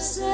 berseri